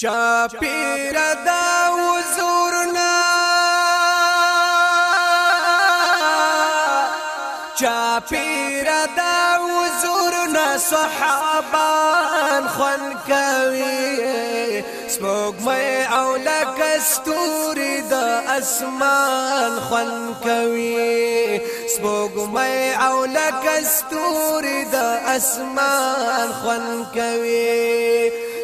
چا پیر دا وزورنا چا پیر دا وزورنا صحابان خون کوي سموږ مې او لکه ستوري د اسمان خون کوي سموږ مې او لکه ستوري د اسمان خون کوي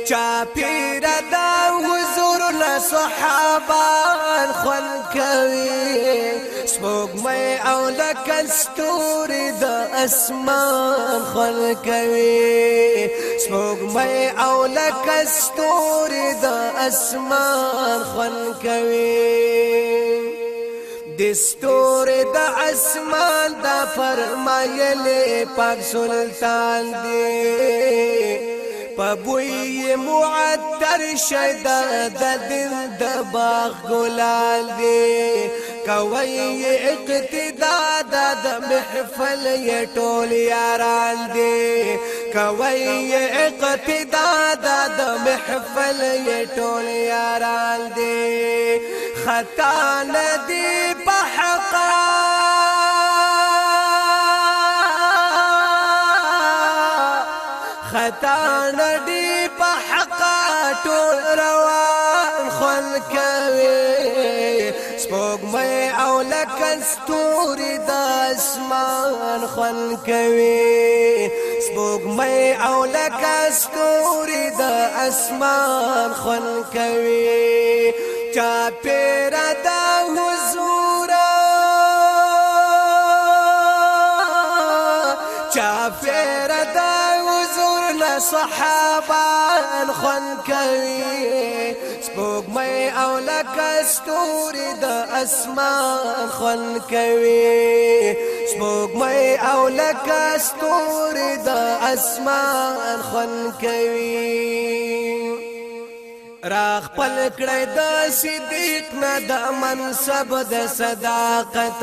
چا پیر دا حضور له صحابان خل کوي سپوږ مې او لکل ستوري د اسمان خل کوي سپوږ مې او لکل ستوري د اسمان خل کوي د ستوري د اسمان دا فرمایله پاک سلطان دی پبوی معطر شد د دل د باغ ګلال دی کوي اقتدا د محفل ی ټول یاران دی کوي اقتدا د محفل ی ټول یاران دی خطا ندی په حقا خطا ندی په حق ټول روان خل کوي سپوږمې او لکن ستوري د اسمان خل کوي سپوږمې او لکن ستوري د اسمان خل کوي چا پیر د حضور چا پیر د صحابان خون کوي سپوږمۍ او لکه ستوري د اسمان خون کوي سپوږمۍ او لکه ستوري د اسمان خون کوي راخ پل کړی د صدیق نه د منصب د صداقت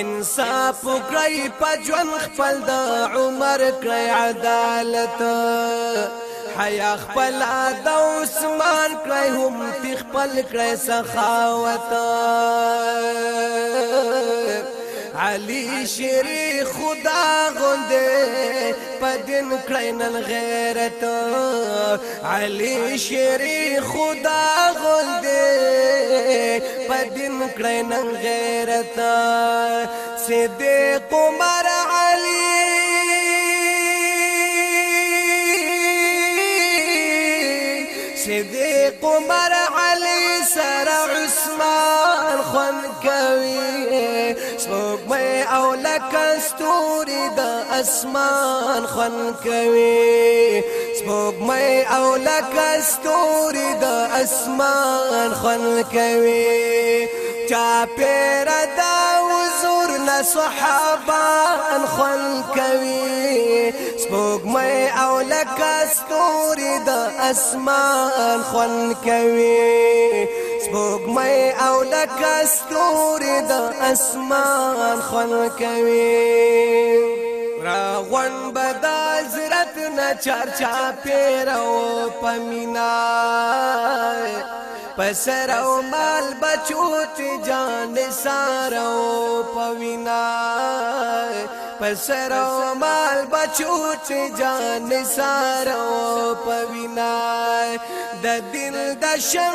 انصاف کړی پجوان خپل د عمر کړی عدالت حیا خپل د عثمان کړی هم تی خپل کړی سخاوت علی شری خدا غنده پدین کړی نن غیرت علي شری خدا غل دې پدین کړه نن غیرت صدیق عمر علي صدیق عمر علي اسمان خون کوي سپوږمۍ او لکه ستوري د اسمان خون کوي سپوږمۍ او لکه ستوري د اسمان خون کوي چا پیر دا حضور له صحابان خون کوي سپوږمۍ او لکه ستوري د اسمان خون کوي سپوږمۍ او لکه ستوري د اسمان خل کوي راغون بد حضرت نه چار چا پیرو پمینا پسرو مال بچوت جان سارو پوینا پسر او مال بچو چې جان سارو پوینا د دل د شمیزار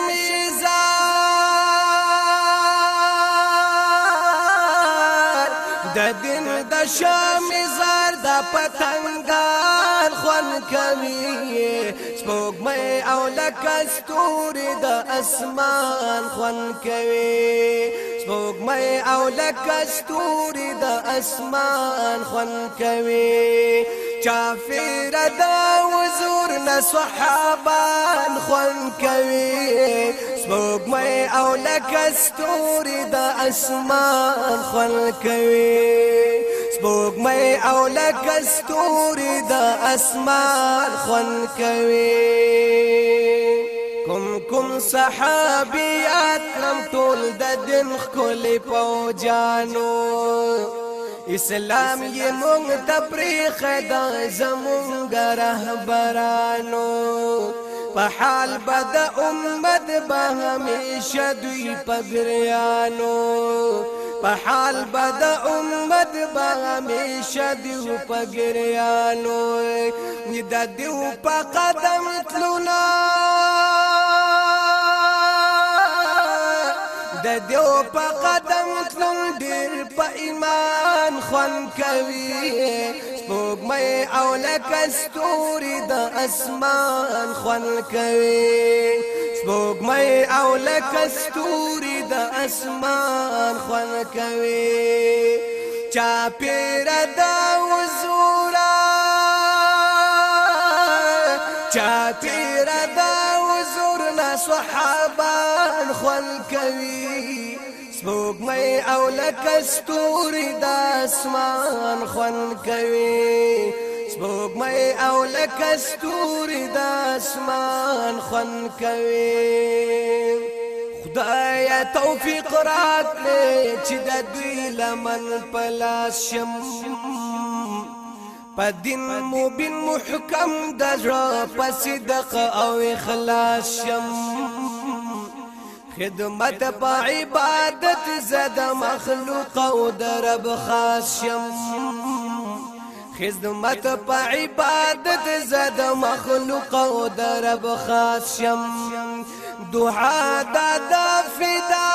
د دل د شمیزار د پتنګار خون کوي سپوږمۍ او لکه ستوري د اسمان خون کوي سپوږمۍ او لکه ستوري د اسمان خوند کوي چافیر د وزور نه صحابان خوند کوي سپوږمۍ او لکه ستوري د اسمان خوند کوي سپوږمۍ او لکه ستوري د اسمان خوند کوي کوم کوم صحابيان اسلام ټول د دین خولې پوجانو اسلام یې مونږ ته پرې خدا زمونږ رهبرانو په حال بد امت به همیشه دوی پبریانو په حال بد امت به همیشه دوی پګریانو د دیو په قدم تلونه دیو په قدم تلل ډیر په ایمان خوان کوي سپوږمۍ او لکه ستوري د اسمان خوان کوي سپوږمۍ او لکه ستوري د اسمان خوان کوي چا پیر د وزورا چا پیر د صحابان خل کوي سپوږمۍ او لکه ستوري د اسمان خل کوي سپوږمۍ او لکه ستوري د اسمان خل کوي خدای توفیق راکړي چې د دوی لمن پلاس شم پدین مبین محکم د ژوند پس دق او اخلاص شم خدمت با عبادت زد مخلوق او درب خاص شم خدمت با عبادت زد مخلوق او درب خاص شم دعا د فدا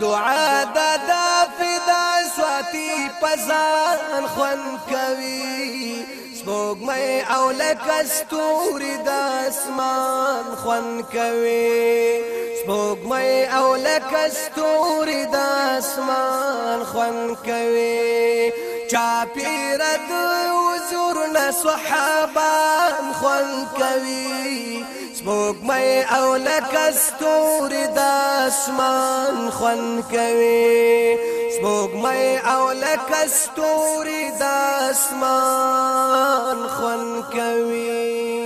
دعا د فدا سواتی پزان خون کوي سپوږمۍ او لکه ستوري د اسمان خوند کوي سپوږمۍ او لکه ستوري د اسمان خوند کوي چاپیره د وزورنا صحابان خوند کوي سپوږمۍ او لکه ستوري د اسمان خوند کوي سپوږمۍ او لکه ستوري د اسمان خوند کوي